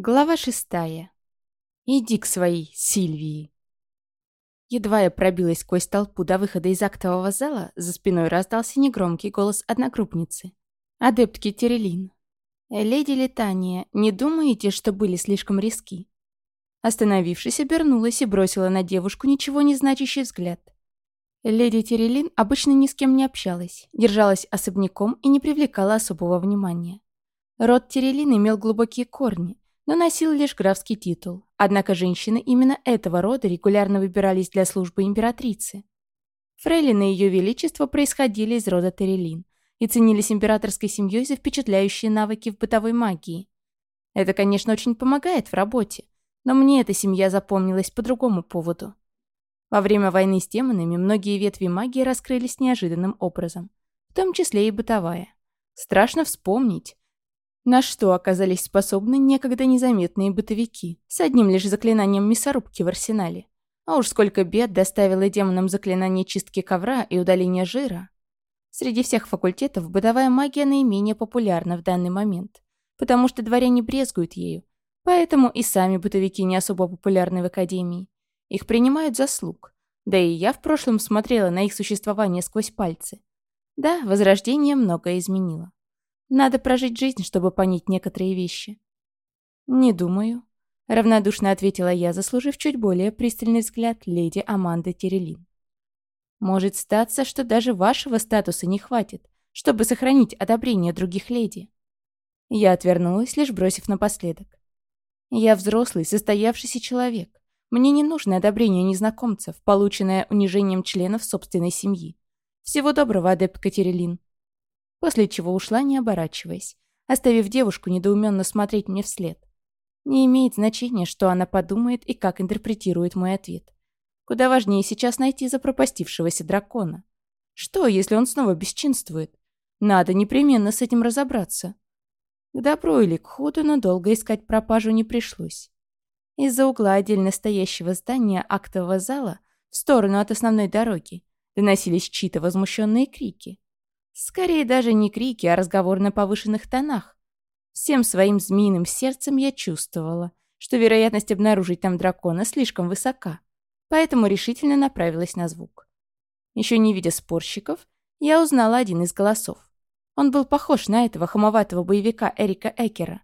Глава шестая. Иди к своей Сильвии. Едва я пробилась сквозь толпу до выхода из актового зала, за спиной раздался негромкий голос одногруппницы. Адептки Терелин. «Леди Летания, не думаете, что были слишком риски?» Остановившись, обернулась и бросила на девушку ничего не значащий взгляд. Леди Терелин обычно ни с кем не общалась, держалась особняком и не привлекала особого внимания. Род Терелин имел глубокие корни – но носил лишь графский титул. Однако женщины именно этого рода регулярно выбирались для службы императрицы. Фрейлины Ее Величества происходили из рода Терелин и ценились императорской семьей за впечатляющие навыки в бытовой магии. Это, конечно, очень помогает в работе, но мне эта семья запомнилась по другому поводу. Во время войны с демонами многие ветви магии раскрылись неожиданным образом, в том числе и бытовая. Страшно вспомнить, на что оказались способны некогда незаметные бытовики с одним лишь заклинанием мясорубки в арсенале. А уж сколько бед доставило демонам заклинание чистки ковра и удаления жира. Среди всех факультетов бытовая магия наименее популярна в данный момент, потому что дворяне брезгуют ею, поэтому и сами бытовики не особо популярны в академии. Их принимают за слуг. Да и я в прошлом смотрела на их существование сквозь пальцы. Да, возрождение многое изменило. Надо прожить жизнь, чтобы понять некоторые вещи. Не думаю. Равнодушно ответила я, заслужив чуть более пристальный взгляд леди Аманды Терелин. Может статься, что даже вашего статуса не хватит, чтобы сохранить одобрение других леди. Я отвернулась, лишь бросив напоследок. Я взрослый, состоявшийся человек. Мне не нужно одобрение незнакомцев, полученное унижением членов собственной семьи. Всего доброго, адепт Катерелин после чего ушла, не оборачиваясь, оставив девушку недоуменно смотреть мне вслед. Не имеет значения, что она подумает и как интерпретирует мой ответ. Куда важнее сейчас найти запропастившегося дракона. Что, если он снова бесчинствует? Надо непременно с этим разобраться. К добру или к худу, но долго искать пропажу не пришлось. Из-за угла отдельно стоящего здания актового зала в сторону от основной дороги доносились чьи-то возмущенные крики. Скорее даже не крики, а разговор на повышенных тонах. Всем своим змеиным сердцем я чувствовала, что вероятность обнаружить там дракона слишком высока, поэтому решительно направилась на звук. Еще не видя спорщиков, я узнала один из голосов. Он был похож на этого хамоватого боевика Эрика Экера.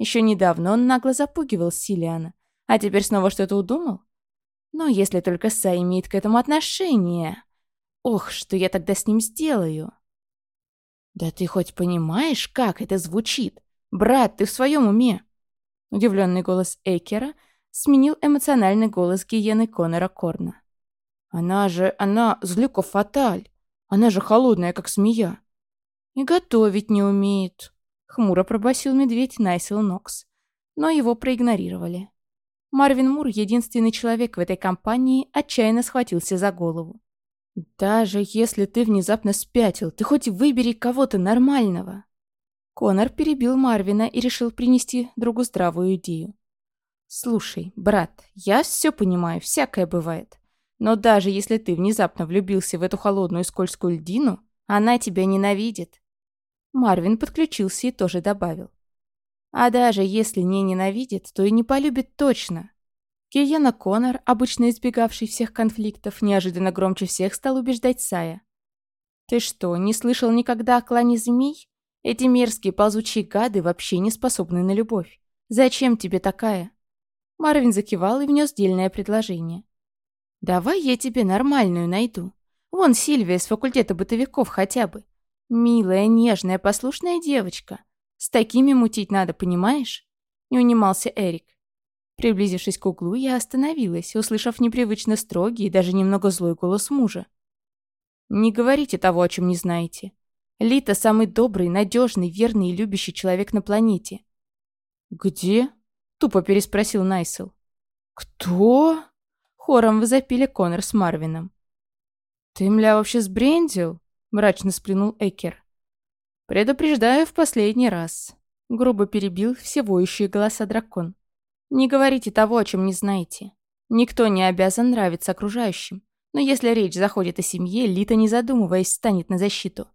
Еще недавно он нагло запугивал Силиана, а теперь снова что-то удумал? Но если только Са имеет к этому отношение... Ох, что я тогда с ним сделаю? «Да ты хоть понимаешь, как это звучит? Брат, ты в своем уме?» Удивленный голос Экера сменил эмоциональный голос гиены Конора Корна. «Она же, она злюка фаталь. Она же холодная, как змея. И готовить не умеет», — хмуро пробасил медведь Найсел Нокс. Но его проигнорировали. Марвин Мур, единственный человек в этой компании, отчаянно схватился за голову. «Даже если ты внезапно спятил, ты хоть выбери кого-то нормального». Конор перебил Марвина и решил принести другу здравую идею. «Слушай, брат, я все понимаю, всякое бывает. Но даже если ты внезапно влюбился в эту холодную скользкую льдину, она тебя ненавидит». Марвин подключился и тоже добавил. «А даже если не ненавидит, то и не полюбит точно. Киена Коннор, обычно избегавший всех конфликтов, неожиданно громче всех стал убеждать Сая. «Ты что, не слышал никогда о клане змей? Эти мерзкие ползучие гады вообще не способны на любовь. Зачем тебе такая?» Марвин закивал и внес дельное предложение. «Давай я тебе нормальную найду. Вон Сильвия с факультета бытовиков хотя бы. Милая, нежная, послушная девочка. С такими мутить надо, понимаешь?» Не унимался Эрик. Приблизившись к углу, я остановилась, услышав непривычно строгий и даже немного злой голос мужа. «Не говорите того, о чем не знаете. Лита – самый добрый, надежный, верный и любящий человек на планете». «Где?» – тупо переспросил Найсел. «Кто?» – хором возопили Конор с Марвином. «Ты, мля, вообще сбрендил?» – мрачно сплюнул Экер. «Предупреждаю в последний раз», – грубо перебил все воющие голоса дракон. Не говорите того, о чем не знаете. Никто не обязан нравиться окружающим. Но если речь заходит о семье, Лита, не задумываясь, станет на защиту.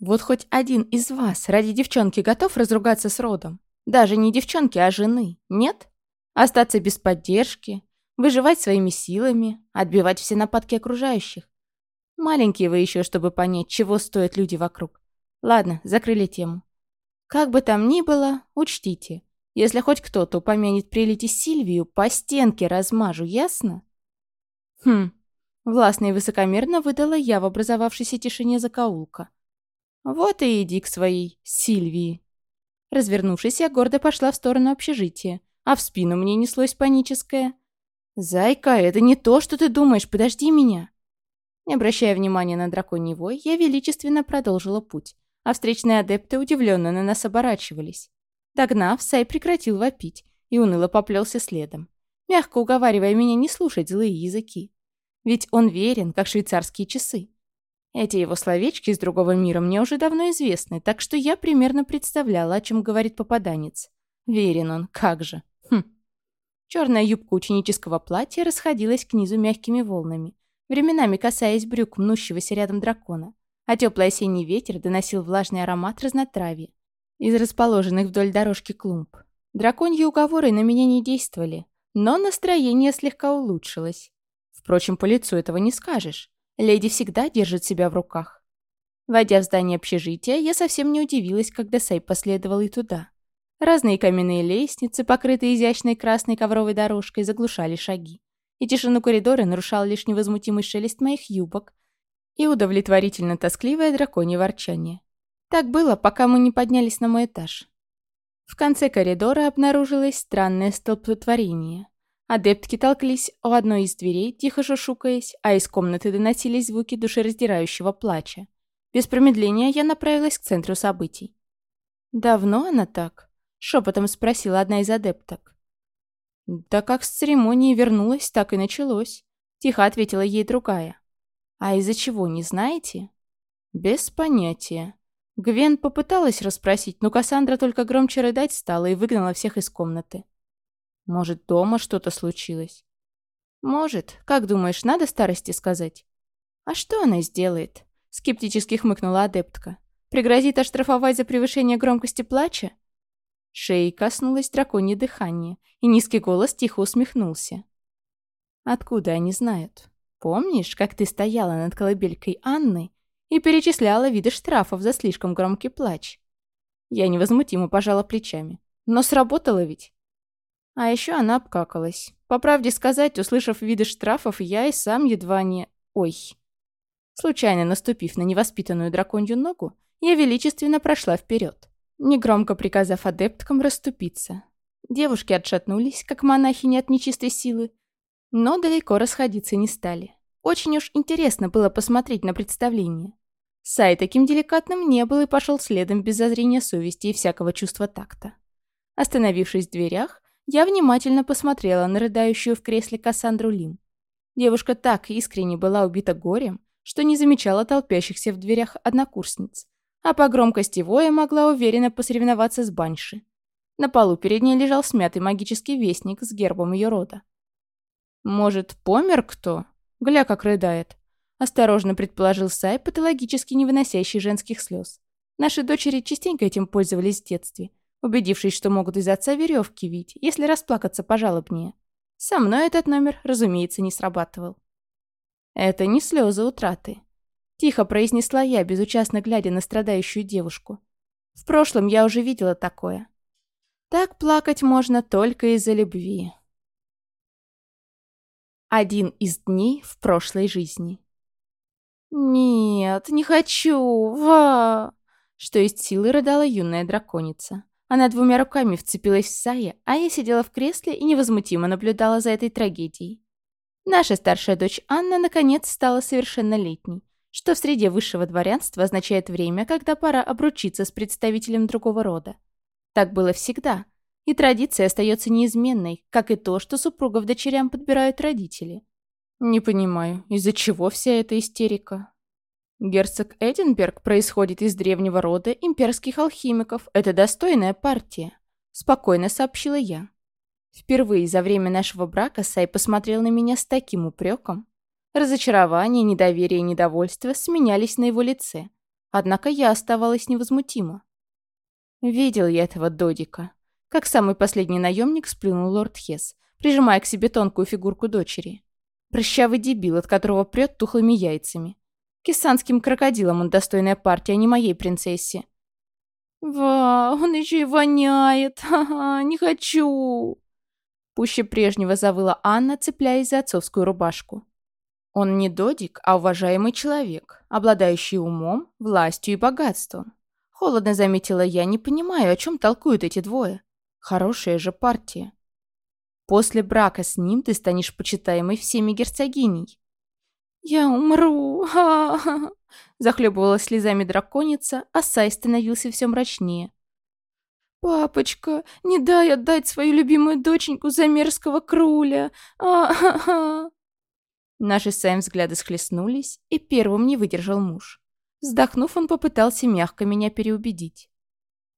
Вот хоть один из вас ради девчонки готов разругаться с родом? Даже не девчонки, а жены. Нет? Остаться без поддержки, выживать своими силами, отбивать все нападки окружающих. Маленькие вы еще, чтобы понять, чего стоят люди вокруг. Ладно, закрыли тему. Как бы там ни было, учтите, если хоть кто-то упомянет прилети Сильвию, по стенке размажу, ясно? Хм, властно и высокомерно выдала я в образовавшейся тишине закоулка. Вот и иди к своей Сильвии. Развернувшись, я гордо пошла в сторону общежития, а в спину мне неслось паническое. «Зайка, это не то, что ты думаешь, подожди меня!» Не обращая внимания на драконий я величественно продолжила путь, а встречные адепты удивленно на нас оборачивались. Догнав, Сай прекратил вопить и уныло поплелся следом, мягко уговаривая меня не слушать злые языки. Ведь он верен, как швейцарские часы. Эти его словечки из другого мира мне уже давно известны, так что я примерно представляла, о чем говорит попаданец. Верен он, как же. Хм. Черная юбка ученического платья расходилась к низу мягкими волнами, временами касаясь брюк мнущегося рядом дракона, а теплый осенний ветер доносил влажный аромат разнотравья из расположенных вдоль дорожки клумб. Драконьи уговоры на меня не действовали, но настроение слегка улучшилось. Впрочем, по лицу этого не скажешь. Леди всегда держит себя в руках. Войдя в здание общежития, я совсем не удивилась, когда Сэй последовал и туда. Разные каменные лестницы, покрытые изящной красной ковровой дорожкой, заглушали шаги и тишину коридора нарушал лишь невозмутимый шелест моих юбок и удовлетворительно тоскливое драконье ворчание. Так было, пока мы не поднялись на мой этаж. В конце коридора обнаружилось странное столпотворение. Адептки толклись у одной из дверей, тихо шушукаясь, а из комнаты доносились звуки душераздирающего плача. Без промедления я направилась к центру событий. «Давно она так?» — шепотом спросила одна из адепток. «Да как с церемонии вернулась, так и началось», — тихо ответила ей другая. «А из-за чего, не знаете?» «Без понятия». Гвен попыталась расспросить, но Кассандра только громче рыдать стала и выгнала всех из комнаты. «Может, дома что-то случилось?» «Может. Как думаешь, надо старости сказать?» «А что она сделает?» — скептически хмыкнула адептка. «Пригрозит оштрафовать за превышение громкости плача?» Шеи коснулось драконье дыхание, и низкий голос тихо усмехнулся. «Откуда они знают? Помнишь, как ты стояла над колыбелькой Анны и перечисляла виды штрафов за слишком громкий плач?» Я невозмутимо пожала плечами. «Но сработало ведь?» А еще она обкакалась. По правде сказать, услышав виды штрафов, я и сам едва не... Ой. Случайно наступив на невоспитанную драконью ногу, я величественно прошла вперед негромко приказав адепткам расступиться. Девушки отшатнулись, как монахини от нечистой силы, но далеко расходиться не стали. Очень уж интересно было посмотреть на представление. Сай таким деликатным не был и пошел следом без зазрения совести и всякого чувства такта. Остановившись в дверях, я внимательно посмотрела на рыдающую в кресле Кассандру Лим. Девушка так искренне была убита горем, что не замечала толпящихся в дверях однокурсниц, а по громкости воя могла уверенно посоревноваться с Банши. На полу перед ней лежал смятый магический вестник с гербом ее рода. «Может, помер кто? Гля, как рыдает!» Осторожно предположил Сай, патологически не выносящий женских слез. Наши дочери частенько этим пользовались в детстве, убедившись, что могут из отца веревки вить, если расплакаться пожалобнее. Со мной этот номер, разумеется, не срабатывал. Это не слезы утраты. Тихо произнесла я, безучастно глядя на страдающую девушку. В прошлом я уже видела такое. Так плакать можно только из-за любви. Один из дней в прошлой жизни. «Нет, не хочу, ва!» Что есть силы рыдала юная драконица. Она двумя руками вцепилась в Сая, а я сидела в кресле и невозмутимо наблюдала за этой трагедией. Наша старшая дочь Анна наконец стала совершеннолетней, что в среде высшего дворянства означает время, когда пора обручиться с представителем другого рода. Так было всегда, и традиция остается неизменной, как и то, что супругов дочерям подбирают родители. Не понимаю, из-за чего вся эта истерика? Герцог Эдинберг происходит из древнего рода имперских алхимиков. Это достойная партия, спокойно сообщила я. Впервые за время нашего брака Сай посмотрел на меня с таким упреком. Разочарование, недоверие и недовольство сменялись на его лице. Однако я оставалась невозмутима. Видел я этого Додика. Как самый последний наемник сплюнул лорд Хес, прижимая к себе тонкую фигурку дочери. Прыщавый дебил, от которого прет тухлыми яйцами. Кисанским крокодилом он достойная партия, а не моей принцессе. «Ва, он еще и воняет! Ха-ха, не хочу!» Пуще прежнего завыла Анна, цепляясь за отцовскую рубашку. Он не додик, а уважаемый человек, обладающий умом, властью и богатством. Холодно заметила я, не понимаю, о чем толкуют эти двое. Хорошая же партия. После брака с ним ты станешь почитаемой всеми герцогиней. «Я умру!» Захлебывалась слезами драконица, а Сай становился все мрачнее. «Папочка, не дай отдать свою любимую доченьку за мерзкого круля! а Наши с Саем взгляды схлестнулись, и первым не выдержал муж. Вздохнув, он попытался мягко меня переубедить.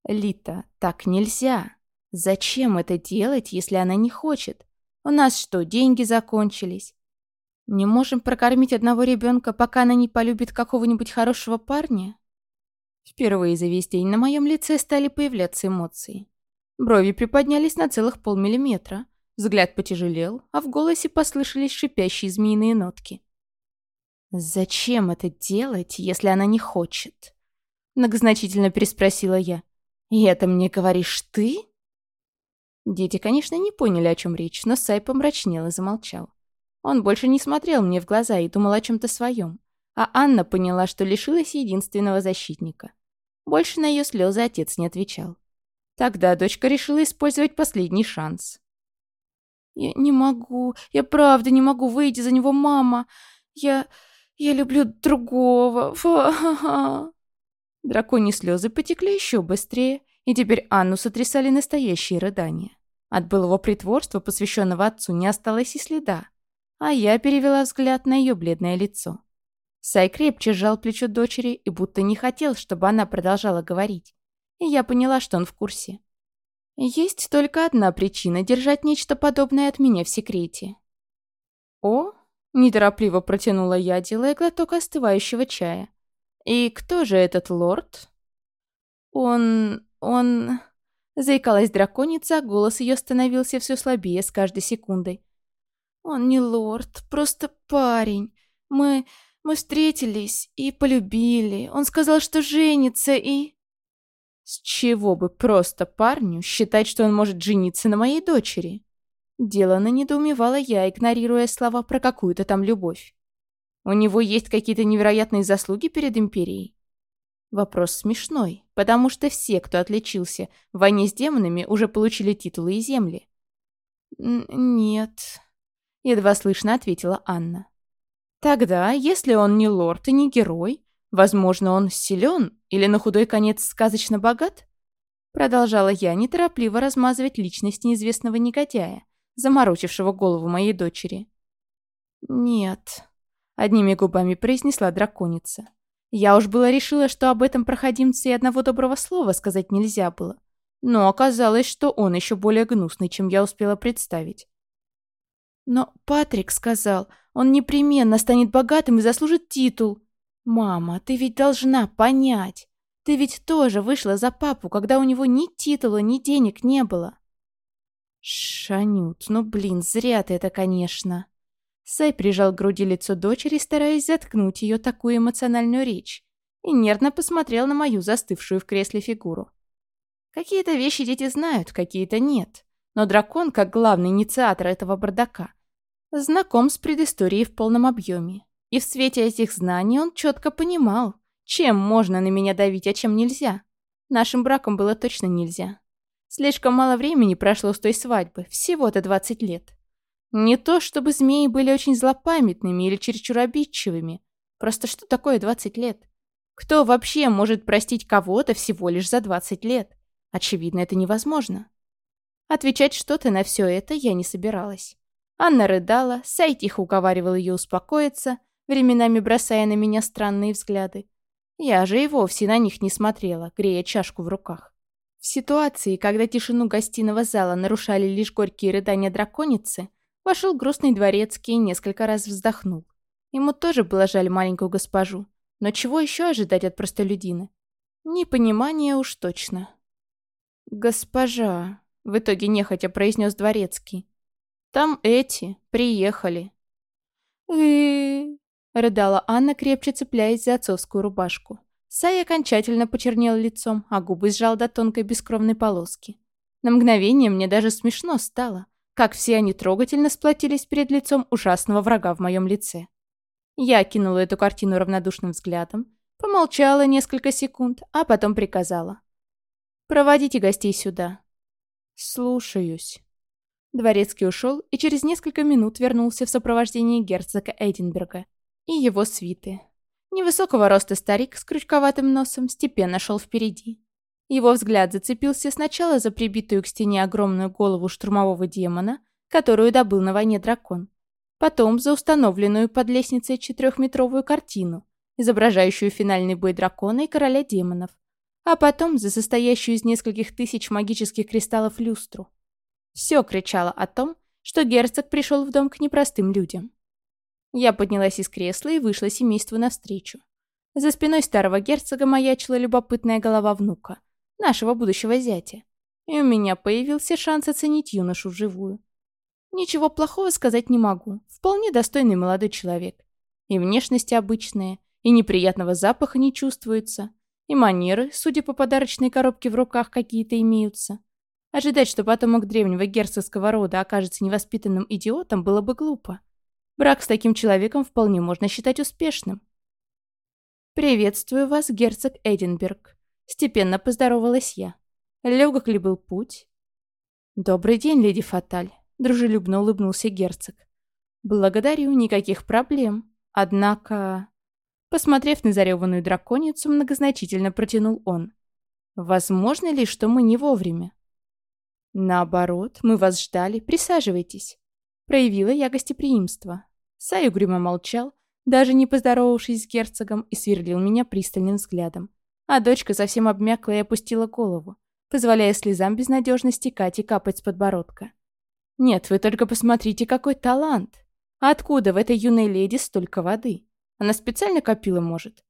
«Лита, так нельзя. Зачем это делать, если она не хочет? У нас что, деньги закончились? Не можем прокормить одного ребенка, пока она не полюбит какого-нибудь хорошего парня?» Впервые за весь день на моем лице стали появляться эмоции. Брови приподнялись на целых полмиллиметра. Взгляд потяжелел, а в голосе послышались шипящие змеиные нотки. «Зачем это делать, если она не хочет?» Многозначительно переспросила я. «И это мне говоришь ты?» Дети, конечно, не поняли, о чем речь, но Сай помрачнел и замолчал. Он больше не смотрел мне в глаза и думал о чем-то своем. А Анна поняла, что лишилась единственного защитника. Больше на ее слезы отец не отвечал. Тогда дочка решила использовать последний шанс. «Я не могу, я правда не могу выйти за него, мама. Я... я люблю другого. Фа-ха-ха». Драконьи слезы потекли еще быстрее, и теперь Анну сотрясали настоящие рыдания. От былого притворства, посвященного отцу, не осталось и следа. А я перевела взгляд на ее бледное лицо. Сай крепче сжал плечо дочери и будто не хотел, чтобы она продолжала говорить. И я поняла, что он в курсе. Есть только одна причина держать нечто подобное от меня в секрете. «О!» – неторопливо протянула я, делая глоток остывающего чая. «И кто же этот лорд?» «Он... он...» Заикалась драконица, а голос ее становился все слабее с каждой секундой. «Он не лорд, просто парень. Мы... Мы встретились и полюбили. Он сказал, что женится и... С чего бы просто парню считать, что он может жениться на моей дочери? Делано недоумевала я, игнорируя слова про какую-то там любовь. У него есть какие-то невероятные заслуги перед Империей? Вопрос смешной, потому что все, кто отличился в войне с демонами, уже получили титулы и земли. «Нет», — едва слышно ответила Анна. Тогда, если он не лорд и не герой, возможно, он силен или на худой конец сказочно богат? Продолжала я неторопливо размазывать личность неизвестного негодяя, заморочившего голову моей дочери. «Нет», — одними губами произнесла драконица. Я уж было решила, что об этом проходимце и одного доброго слова сказать нельзя было. Но оказалось, что он еще более гнусный, чем я успела представить. Но Патрик сказал, он непременно станет богатым и заслужит титул. Мама, ты ведь должна понять. Ты ведь тоже вышла за папу, когда у него ни титула, ни денег не было. Шанют, ну блин, зря ты это, конечно. Сай прижал к груди лицо дочери, стараясь заткнуть ее такую эмоциональную речь, и нервно посмотрел на мою застывшую в кресле фигуру. Какие-то вещи дети знают, какие-то нет. Но дракон, как главный инициатор этого бардака, знаком с предысторией в полном объеме. И в свете этих знаний он четко понимал, чем можно на меня давить, а чем нельзя. Нашим браком было точно нельзя. Слишком мало времени прошло с той свадьбы, всего-то 20 лет. Не то, чтобы змеи были очень злопамятными или чересчур обидчивыми. Просто что такое 20 лет? Кто вообще может простить кого-то всего лишь за 20 лет? Очевидно, это невозможно. Отвечать что-то на все это я не собиралась. Анна рыдала, Сай тихо уговаривал ее успокоиться, временами бросая на меня странные взгляды. Я же и вовсе на них не смотрела, грея чашку в руках. В ситуации, когда тишину гостиного зала нарушали лишь горькие рыдания драконицы, вошел грустный дворецкий и несколько раз вздохнул. Ему тоже было жаль маленькую госпожу. Но чего еще ожидать от простолюдины? Непонимание уж точно. «Госпожа», В итоге нехотя произнес дворецкий. Там эти приехали. «Э-э-э», рыдала Анна, крепче цепляясь за отцовскую рубашку. Сай окончательно почернел лицом, а губы сжал до тонкой бескровной полоски. На мгновение мне даже смешно стало, как все они трогательно сплотились перед лицом ужасного врага в моем лице. Я кинула эту картину равнодушным взглядом, помолчала несколько секунд, а потом приказала. «Проводите гостей сюда». «Слушаюсь». Дворецкий ушел и через несколько минут вернулся в сопровождении герцога Эдинберга и его свиты. Невысокого роста старик с крючковатым носом степенно шел впереди. Его взгляд зацепился сначала за прибитую к стене огромную голову штурмового демона, которую добыл на войне дракон, потом за установленную под лестницей четырехметровую картину, изображающую финальный бой дракона и короля демонов, а потом за состоящую из нескольких тысяч магических кристаллов люстру. Все кричало о том, что герцог пришел в дом к непростым людям. Я поднялась из кресла и вышла семейству навстречу. За спиной старого герцога маячила любопытная голова внука, нашего будущего зятя. И у меня появился шанс оценить юношу вживую. Ничего плохого сказать не могу. Вполне достойный молодой человек. И внешность обычная, и неприятного запаха не чувствуется, и манеры, судя по подарочной коробке в руках, какие-то имеются. Ожидать, что потомок древнего герцогского рода окажется невоспитанным идиотом, было бы глупо. Брак с таким человеком вполне можно считать успешным. «Приветствую вас, герцог Эдинберг», — степенно поздоровалась я. Легок ли был путь? «Добрый день, леди Фаталь», — дружелюбно улыбнулся герцог. «Благодарю, никаких проблем. Однако...» Посмотрев на зареванную драконицу, многозначительно протянул он. «Возможно ли, что мы не вовремя?» «Наоборот, мы вас ждали. Присаживайтесь». Проявила я гостеприимство. Сай угрюмо молчал, даже не поздоровавшись с герцогом, и сверлил меня пристальным взглядом. А дочка совсем обмякла и опустила голову, позволяя слезам безнадежно стекать и капать с подбородка. «Нет, вы только посмотрите, какой талант! А откуда в этой юной леди столько воды? Она специально копила, может?»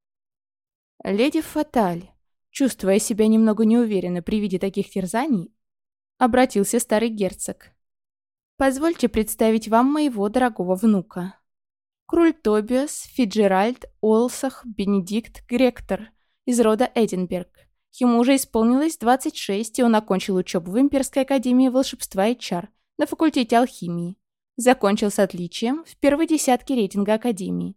«Леди Фаталь», чувствуя себя немного неуверенно при виде таких терзаний, обратился старый герцог. Позвольте представить вам моего дорогого внука. Круль Тобиас Фиджеральд Олсах Бенедикт Гректор из рода Эдинберг. Ему уже исполнилось 26, и он окончил учебу в Имперской академии волшебства и чар на факультете алхимии. Закончил с отличием в первой десятке рейтинга академии.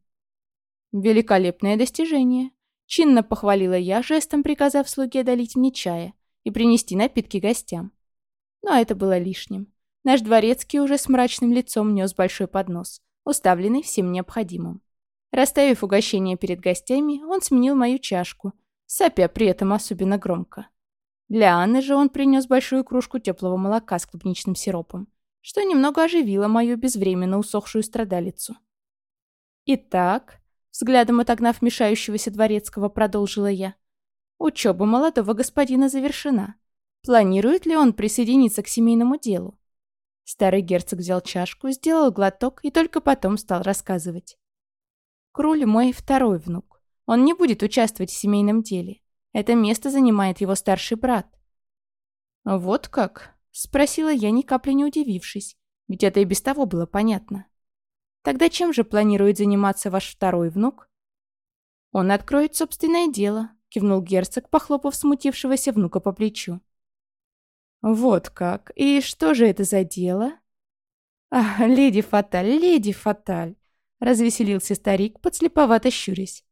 Великолепное достижение. Чинно похвалила я, жестом приказав слуге долить мне чая и принести напитки гостям. Но это было лишним. Наш дворецкий уже с мрачным лицом нес большой поднос, уставленный всем необходимым. Расставив угощение перед гостями, он сменил мою чашку, сопя при этом особенно громко. Для Анны же он принес большую кружку теплого молока с клубничным сиропом, что немного оживило мою безвременно усохшую страдалицу. «Итак», взглядом отогнав мешающегося дворецкого, продолжила я, «учеба молодого господина завершена. Планирует ли он присоединиться к семейному делу? Старый герцог взял чашку, сделал глоток и только потом стал рассказывать. Круль мой второй внук. Он не будет участвовать в семейном деле. Это место занимает его старший брат. «Вот как?» — спросила я, ни капли не удивившись, ведь это и без того было понятно. «Тогда чем же планирует заниматься ваш второй внук?» «Он откроет собственное дело», — кивнул герцог, похлопав смутившегося внука по плечу. «Вот как. И что же это за дело?» «Ах, леди Фаталь, леди Фаталь!» — развеселился старик, подслеповато щурясь.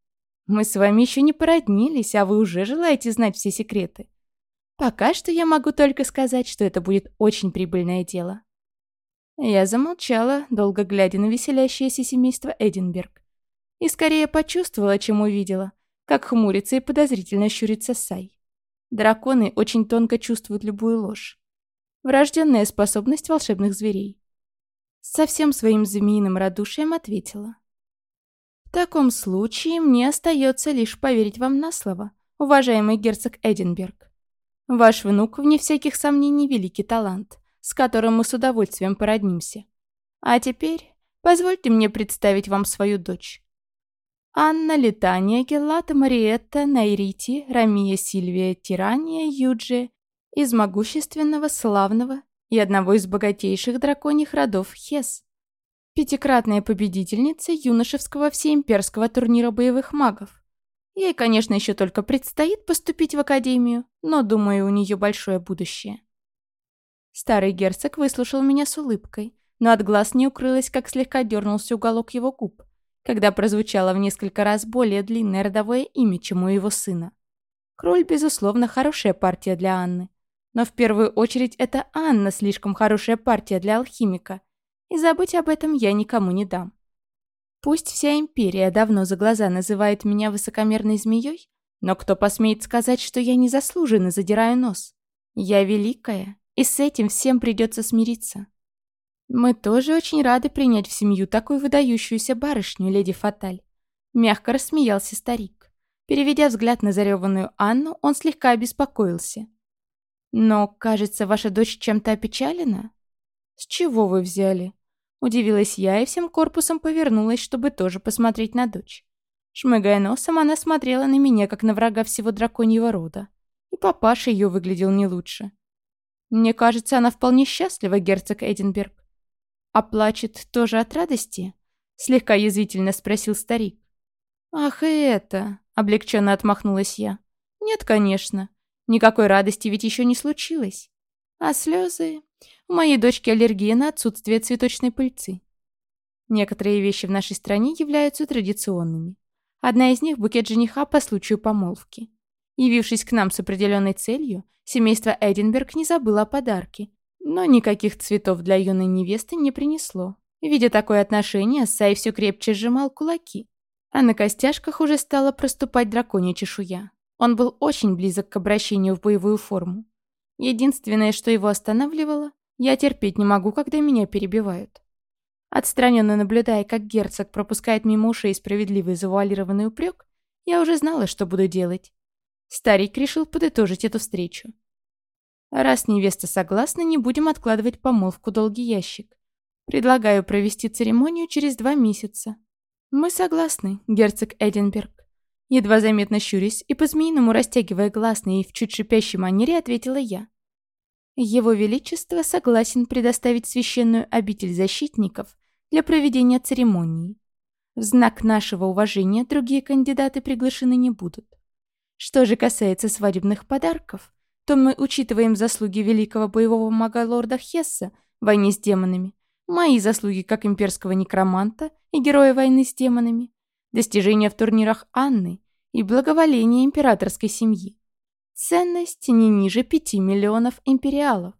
«Мы с вами еще не породнились, а вы уже желаете знать все секреты. Пока что я могу только сказать, что это будет очень прибыльное дело». Я замолчала, долго глядя на веселящееся семейство Эдинберг. И скорее почувствовала, чем увидела, как хмурится и подозрительно щурится Сай. Драконы очень тонко чувствуют любую ложь. Врожденная способность волшебных зверей. Со всем своим змеиным радушием ответила. «В таком случае мне остается лишь поверить вам на слово, уважаемый герцог Эдинберг. Ваш внук, вне всяких сомнений, великий талант, с которым мы с удовольствием породнимся. А теперь позвольте мне представить вам свою дочь, Анна, Литания, Геллата, Мариетта, Найрити, Рамия, Сильвия, Тирания, Юджи из могущественного, славного и одного из богатейших драконьих родов Хес. Пятикратная победительница юношеского всеимперского турнира боевых магов. Ей, конечно, еще только предстоит поступить в академию, но, думаю, у нее большое будущее. Старый герцог выслушал меня с улыбкой, но от глаз не укрылось, как слегка дернулся уголок его губ, когда прозвучало в несколько раз более длинное родовое имя, чем у его сына. Кроль, безусловно, хорошая партия для Анны. Но в первую очередь это Анна слишком хорошая партия для алхимика, и забыть об этом я никому не дам. Пусть вся империя давно за глаза называет меня высокомерной змеей, но кто посмеет сказать, что я незаслуженно задираю нос? Я великая, и с этим всем придется смириться. Мы тоже очень рады принять в семью такую выдающуюся барышню, леди Фаталь. Мягко рассмеялся старик. Переведя взгляд на зареванную Анну, он слегка обеспокоился. «Но, кажется, ваша дочь чем-то опечалена?» «С чего вы взяли?» Удивилась я и всем корпусом повернулась, чтобы тоже посмотреть на дочь. Шмыгая носом, она смотрела на меня, как на врага всего драконьего рода. И папаша ее выглядел не лучше. Мне кажется, она вполне счастлива, герцог Эдинберг. А плачет тоже от радости? Слегка язвительно спросил старик. Ах, и это... Облегченно отмахнулась я. Нет, конечно. Никакой радости ведь еще не случилось. А слезы... У моей дочки аллергия на отсутствие цветочной пыльцы. Некоторые вещи в нашей стране являются традиционными. Одна из них – букет жениха по случаю помолвки. Явившись к нам с определенной целью, семейство Эдинберг не забыло о подарке, но никаких цветов для юной невесты не принесло. Видя такое отношение, Сай все крепче сжимал кулаки, а на костяшках уже стала проступать драконья чешуя. Он был очень близок к обращению в боевую форму. Единственное, что его останавливало, я терпеть не могу, когда меня перебивают. Отстраненно наблюдая, как герцог пропускает мимо ушей справедливый завуалированный упрек, я уже знала, что буду делать. Старик решил подытожить эту встречу. Раз невеста согласна, не будем откладывать помолвку долгий ящик. Предлагаю провести церемонию через два месяца. Мы согласны, герцог Эдинберг. Едва заметно щурясь и по-змеиному растягивая гласные в чуть шипящей манере, ответила я. Его Величество согласен предоставить священную обитель защитников для проведения церемонии. В знак нашего уважения другие кандидаты приглашены не будут. Что же касается свадебных подарков, то мы учитываем заслуги великого боевого мага лорда Хесса в войне с демонами, мои заслуги как имперского некроманта и героя войны с демонами, достижения в турнирах Анны и благоволение императорской семьи. Ценность не ниже пяти миллионов империалов.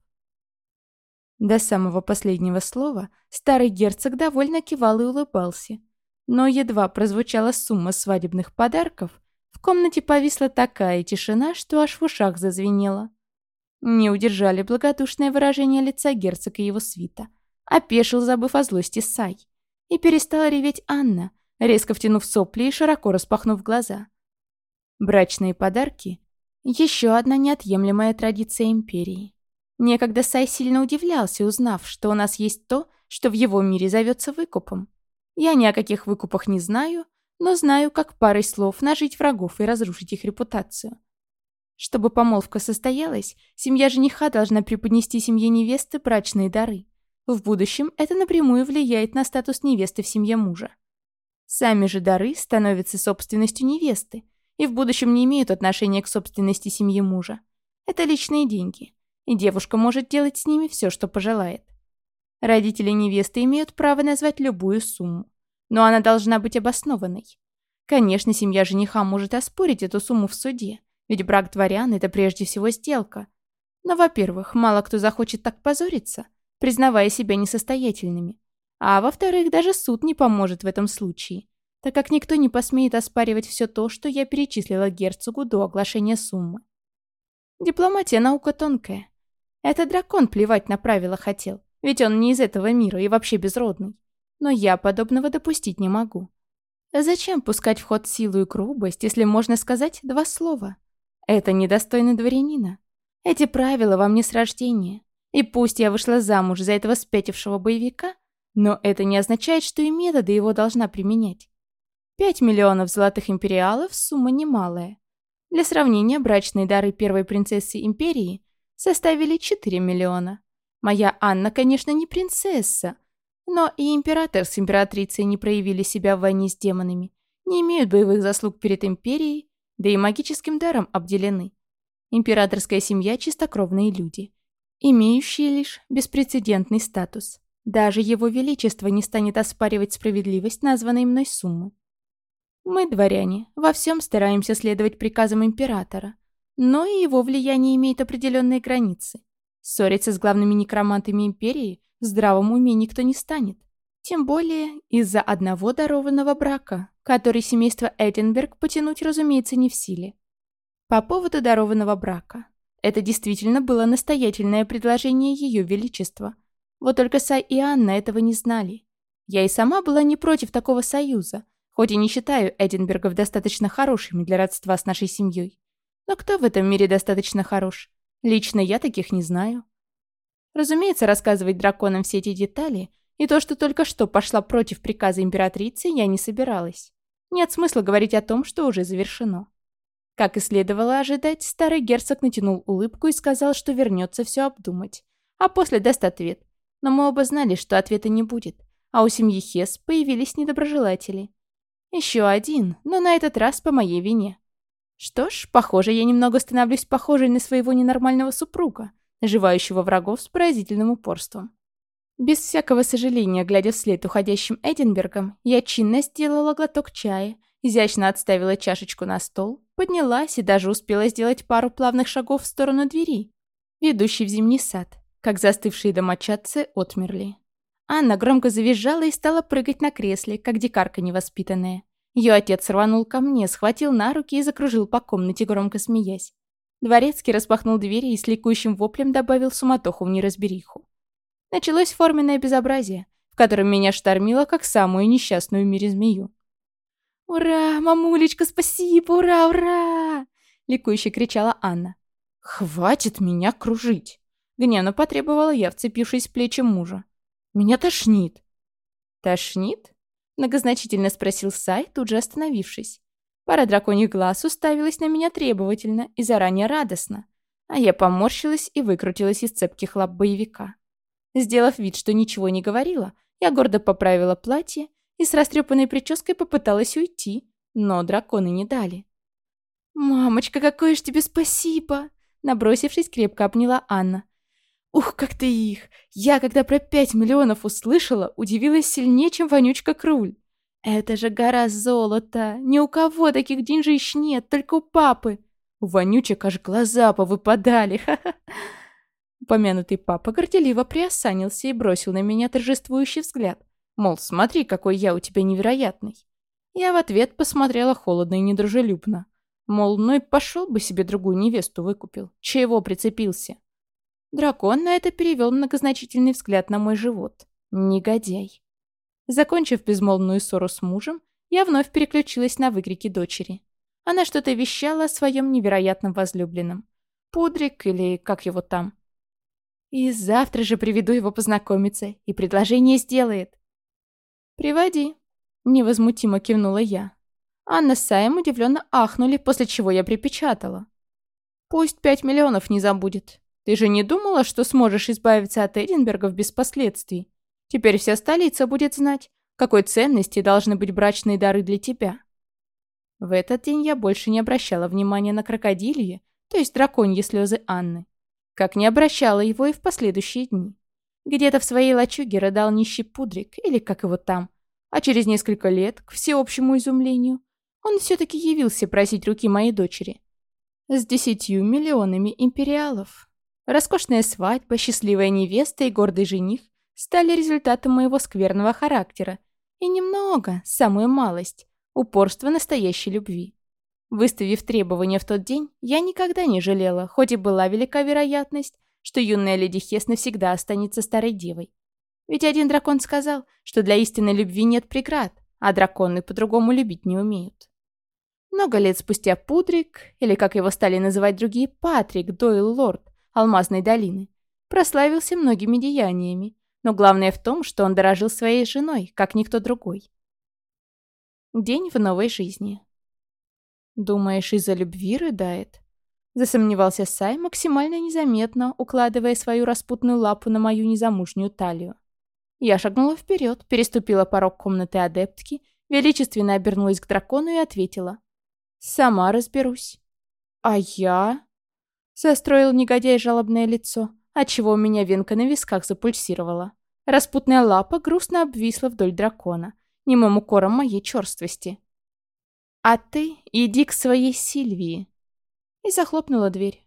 До самого последнего слова старый герцог довольно кивал и улыбался. Но едва прозвучала сумма свадебных подарков, в комнате повисла такая тишина, что аж в ушах зазвенело. Не удержали благодушное выражение лица герцога и его свита. Опешил, забыв о злости Сай. И перестала реветь Анна, резко втянув сопли и широко распахнув глаза. Брачные подарки еще одна неотъемлемая традиция империи. Некогда Сай сильно удивлялся, узнав, что у нас есть то, что в его мире зовется выкупом. Я ни о каких выкупах не знаю, но знаю, как парой слов нажить врагов и разрушить их репутацию. Чтобы помолвка состоялась, семья жениха должна преподнести семье невесты брачные дары. В будущем это напрямую влияет на статус невесты в семье мужа. Сами же дары становятся собственностью невесты, и в будущем не имеют отношения к собственности семьи мужа. Это личные деньги, и девушка может делать с ними все, что пожелает. Родители невесты имеют право назвать любую сумму, но она должна быть обоснованной. Конечно, семья жениха может оспорить эту сумму в суде, ведь брак дворян – это прежде всего сделка. Но, во-первых, мало кто захочет так позориться, признавая себя несостоятельными. А во-вторых, даже суд не поможет в этом случае, так как никто не посмеет оспаривать все то, что я перечислила герцогу до оглашения суммы. Дипломатия наука тонкая. Этот дракон плевать на правила хотел, ведь он не из этого мира и вообще безродный. Но я подобного допустить не могу. Зачем пускать в ход силу и грубость, если можно сказать два слова? Это недостойно дворянина. Эти правила вам не с рождения. И пусть я вышла замуж за этого спятившего боевика, но это не означает, что и методы его должна применять. Пять миллионов золотых империалов – сумма немалая. Для сравнения, брачные дары первой принцессы империи составили 4 миллиона. Моя Анна, конечно, не принцесса, но и император с императрицей не проявили себя в войне с демонами, не имеют боевых заслуг перед империей, да и магическим даром обделены. Императорская семья – чистокровные люди, имеющие лишь беспрецедентный статус. Даже его величество не станет оспаривать справедливость названной мной суммы. Мы, дворяне, во всем стараемся следовать приказам императора, но и его влияние имеет определенные границы. Ссориться с главными некромантами империи в здравом уме никто не станет. Тем более из-за одного дарованного брака, который семейство Эдинберг потянуть, разумеется, не в силе. По поводу дарованного брака. Это действительно было настоятельное предложение Ее Величества. Вот только Сай и Анна этого не знали. Я и сама была не против такого союза, хоть и не считаю Эдинбергов достаточно хорошими для родства с нашей семьей. Но кто в этом мире достаточно хорош? Лично я таких не знаю. Разумеется, рассказывать драконам все эти детали и то, что только что пошла против приказа императрицы, я не собиралась. Нет смысла говорить о том, что уже завершено. Как и следовало ожидать, старый герцог натянул улыбку и сказал, что вернется все обдумать. А после даст ответ. Но мы оба знали, что ответа не будет. А у семьи Хес появились недоброжелатели. Еще один, но на этот раз по моей вине. Что ж, похоже, я немного становлюсь похожей на своего ненормального супруга, наживающего врагов с поразительным упорством. Без всякого сожаления, глядя вслед уходящим Эдинбергом, я чинно сделала глоток чая изящно отставила чашечку на стол, поднялась и даже успела сделать пару плавных шагов в сторону двери, ведущей в зимний сад, как застывшие домочадцы отмерли. Анна громко завизжала и стала прыгать на кресле, как дикарка невоспитанная. Ее отец рванул ко мне, схватил на руки и закружил по комнате, громко смеясь. Дворецкий распахнул двери и с ликующим воплем добавил суматоху в неразбериху. Началось форменное безобразие, в котором меня штормило, как самую несчастную в мире змею. «Ура, мамулечка, спасибо, ура, ура!» — ликующе кричала Анна. «Хватит меня кружить!» — гневно потребовала я, вцепившись в плечи мужа. «Меня тошнит!» «Тошнит?» — многозначительно спросил Сай, тут же остановившись. Пара драконьих глаз уставилась на меня требовательно и заранее радостно, а я поморщилась и выкрутилась из цепких лап боевика. Сделав вид, что ничего не говорила, я гордо поправила платье и с растрепанной прической попыталась уйти, но драконы не дали. «Мамочка, какое ж тебе спасибо!» Набросившись, крепко обняла Анна. «Ух, как ты их! Я, когда про пять миллионов услышала, удивилась сильнее, чем вонючка Круль. Это же гора золота! Ни у кого таких деньжищ нет, только у папы. У вонючек аж глаза повыпадали, ха-ха!» Упомянутый папа горделиво приосанился и бросил на меня торжествующий взгляд. Мол, смотри, какой я у тебя невероятный. Я в ответ посмотрела холодно и недружелюбно. Мол, ну и пошел бы себе другую невесту выкупил. Чего прицепился? Дракон на это перевел многозначительный взгляд на мой живот. Негодяй. Закончив безмолвную ссору с мужем, я вновь переключилась на выкрики дочери. Она что-то вещала о своем невероятном возлюбленном. Пудрик или как его там. И завтра же приведу его познакомиться, и предложение сделает. «Приводи», — невозмутимо кивнула я. Анна с Саем удивленно ахнули, после чего я припечатала. «Пусть пять миллионов не забудет. Ты же не думала, что сможешь избавиться от Эдинбергов без последствий? Теперь вся столица будет знать, какой ценности должны быть брачные дары для тебя». В этот день я больше не обращала внимания на крокодилье, то есть драконьи слезы Анны, как не обращала его и в последующие дни. Где-то в своей лачуге рыдал нищий пудрик, или как его там. А через несколько лет, к всеобщему изумлению, он все-таки явился просить руки моей дочери. С десятью миллионами империалов. Роскошная свадьба, счастливая невеста и гордый жених стали результатом моего скверного характера. И немного, самую малость, упорства настоящей любви. Выставив требования в тот день, я никогда не жалела, хоть и была велика вероятность, что юная леди Хес навсегда останется старой девой. Ведь один дракон сказал, что для истинной любви нет преград, а драконы по-другому любить не умеют. Много лет спустя Пудрик, или как его стали называть другие, Патрик Дойл Лорд Алмазной долины, прославился многими деяниями, но главное в том, что он дорожил своей женой, как никто другой. День в новой жизни. Думаешь, из-за любви рыдает? Засомневался Сай максимально незаметно, укладывая свою распутную лапу на мою незамужнюю талию. Я шагнула вперед, переступила порог комнаты адептки, величественно обернулась к дракону и ответила. «Сама разберусь». «А я?» Состроил негодяй жалобное лицо, отчего у меня венка на висках запульсировала. Распутная лапа грустно обвисла вдоль дракона, немым укором моей черствости. «А ты иди к своей Сильвии!» И захлопнула дверь.